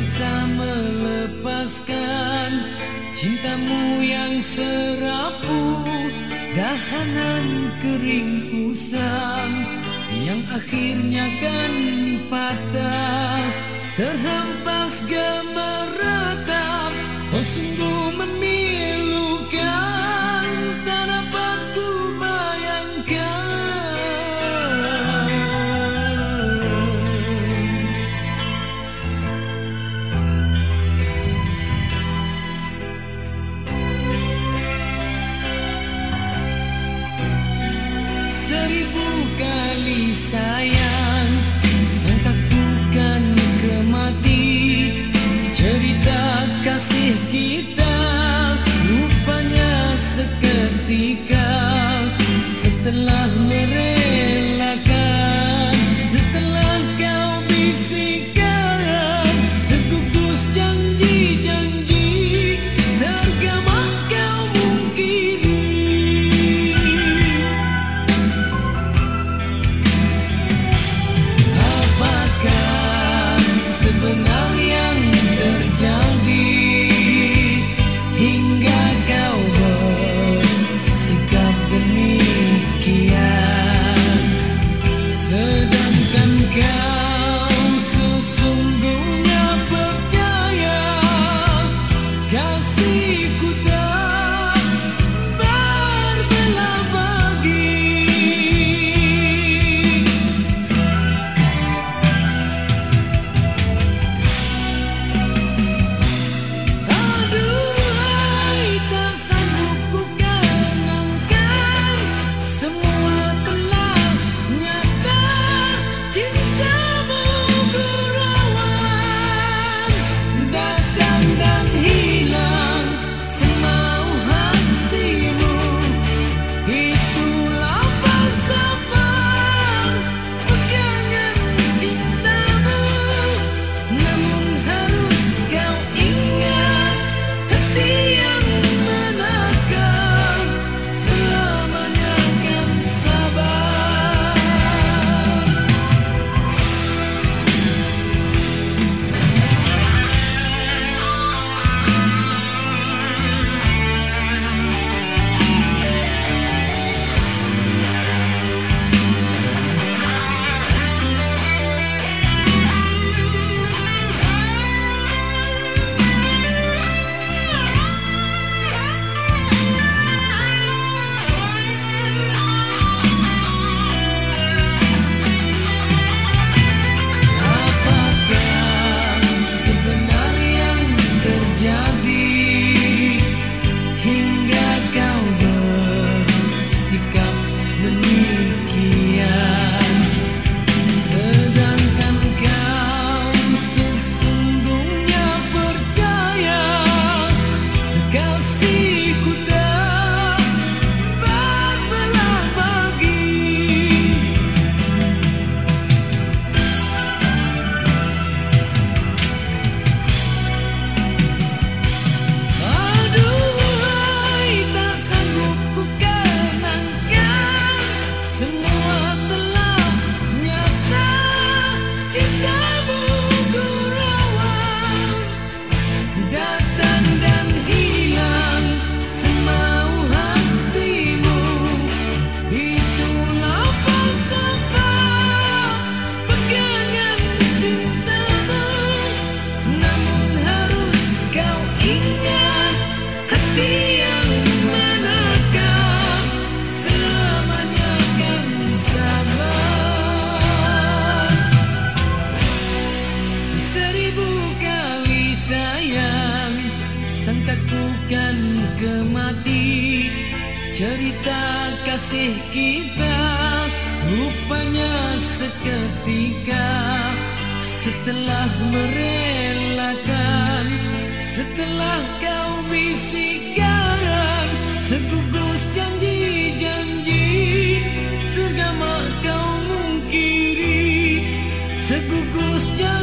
terpaksa melepaskan Cintamu yang serapu Dahanan kering usang Yang akhirnya kan patah Terhempas gemeretap Oh sungguh menang Saya. hatiku Sentakku kan kemati Cerita kasih kita. Rupanya seketika Setelah merelakan Setelah kau bisikan Segugus janji-janji tergama kau mungkiri. Segugus janji